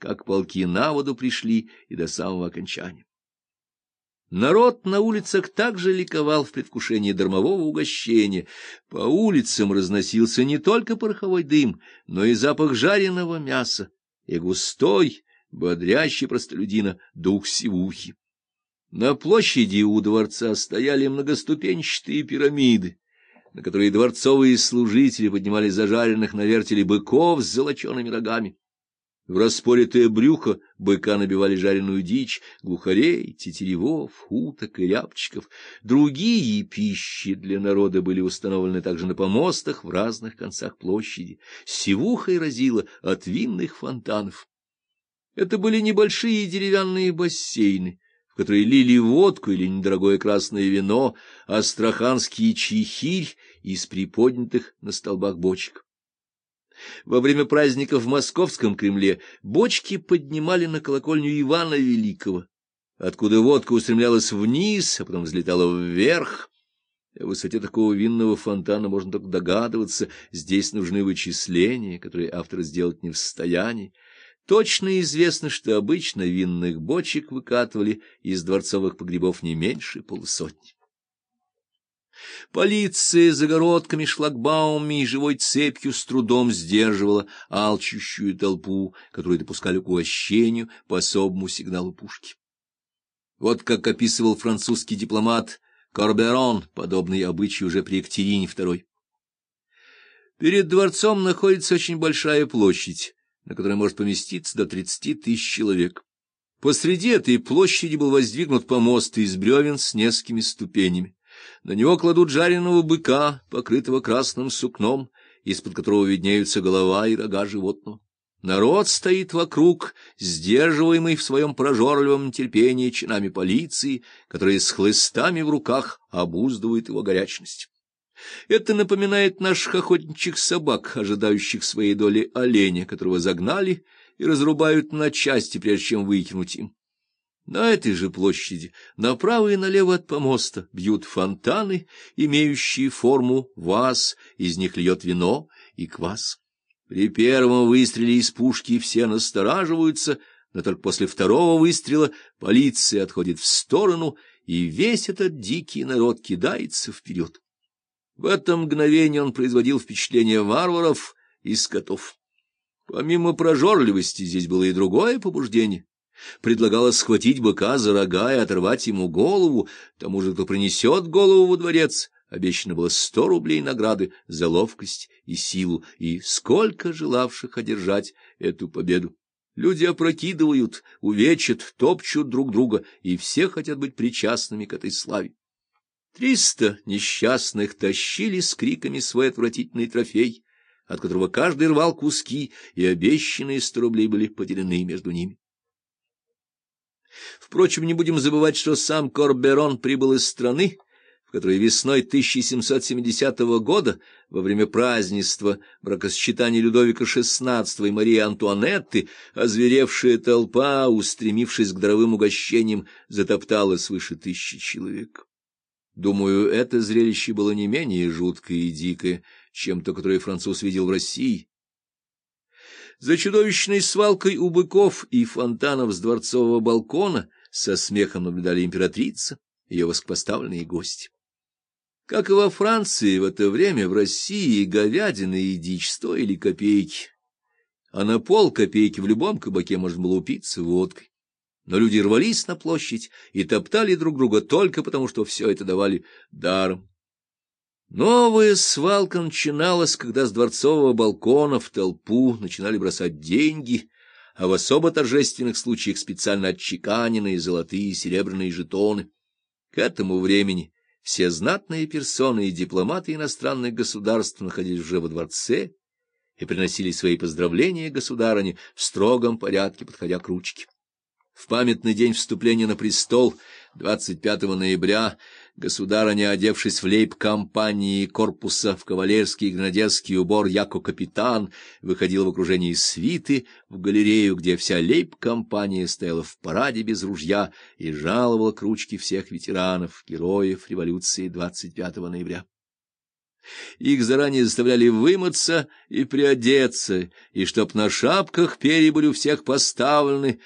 как полки на воду пришли и до самого окончания. Народ на улицах также ликовал в предвкушении дармового угощения. По улицам разносился не только пороховой дым, но и запах жареного мяса и густой, бодрящий простолюдина дух сивухи. На площади у дворца стояли многоступенчатые пирамиды, на которые дворцовые служители поднимали зажаренных на вертеле быков с золочеными рогами. В распоритое брюхо быка набивали жареную дичь, глухарей, тетеревов, уток и рябчиков. Другие пищи для народа были установлены также на помостах в разных концах площади. Сивухой разило от винных фонтанов. Это были небольшие деревянные бассейны, в которые лили водку или недорогое красное вино, астраханский чехирь из приподнятых на столбах бочек. Во время праздников в Московском Кремле бочки поднимали на колокольню Ивана Великого, откуда водка устремлялась вниз, а потом взлетала вверх. О высоте такого винного фонтана можно только догадываться, здесь нужны вычисления, которые автор сделать не в состоянии. Точно известно, что обычно винных бочек выкатывали из дворцовых погребов не меньше полусотни. Полиция загородками, шлагбаумами и живой цепью с трудом сдерживала алчущую толпу, которую допускали к угощению по особому сигналу пушки. Вот как описывал французский дипломат Корберон, подобный обычай уже при Екатерине II. Перед дворцом находится очень большая площадь, на которой может поместиться до тридцати тысяч человек. Посреди этой площади был воздвигнут помост из бревен с несколькими ступенями. На него кладут жареного быка, покрытого красным сукном, из-под которого виднеются голова и рога животного. Народ стоит вокруг, сдерживаемый в своем прожорливом терпении чинами полиции, которые с хлыстами в руках обуздывают его горячность. Это напоминает наших охотничьих собак, ожидающих своей доли оленя, которого загнали и разрубают на части, прежде чем выкинуть им. На этой же площади направо и налево от помоста бьют фонтаны, имеющие форму ваз, из них льет вино и квас. При первом выстреле из пушки все настораживаются, но только после второго выстрела полиция отходит в сторону, и весь этот дикий народ кидается вперед. В это мгновение он производил впечатление варваров и скотов. Помимо прожорливости здесь было и другое побуждение предлагала схватить быка за рога и оторвать ему голову, тому же, кто принесет голову во дворец, обещано было сто рублей награды за ловкость и силу, и сколько желавших одержать эту победу. Люди опрокидывают, увечат, топчут друг друга, и все хотят быть причастными к этой славе. Триста несчастных тащили с криками свой отвратительный трофей, от которого каждый рвал куски, и обещанные сто рублей были поделены между ними. Впрочем, не будем забывать, что сам Корберон прибыл из страны, в которой весной 1770 года, во время празднества бракосочетания Людовика XVI и Марии Антуанетты, озверевшая толпа, устремившись к даровым угощениям, затоптала свыше тысячи человек. Думаю, это зрелище было не менее жуткое и дикое, чем то, которое француз видел в России, за чудовищной свалкой у быков и фонтанов с дворцового балкона со смехом наблюдали императрица, ее воскопоставленные гости. Как и во Франции, в это время в России говядина и дичь стоили копейки, а на пол копейки в любом кабаке можно было упиться водкой. Но люди рвались на площадь и топтали друг друга только потому, что все это давали даром. Новая свалка начиналась, когда с дворцового балкона в толпу начинали бросать деньги, а в особо торжественных случаях специально отчеканенные золотые и серебряные жетоны. К этому времени все знатные персоны и дипломаты иностранных государств находились уже во дворце и приносили свои поздравления государыне в строгом порядке, подходя к ручке. В памятный день вступления на престол, 25 ноября, Государыня, одевшись в лейб-компании корпуса в кавалерский и гранадерский убор, яко капитан, выходила в окружении свиты в галерею, где вся лейб-компания стояла в параде без ружья и жаловала к ручке всех ветеранов, героев революции 25 ноября. Их заранее заставляли вымыться и приодеться, и чтоб на шапках перья были у всех поставлены,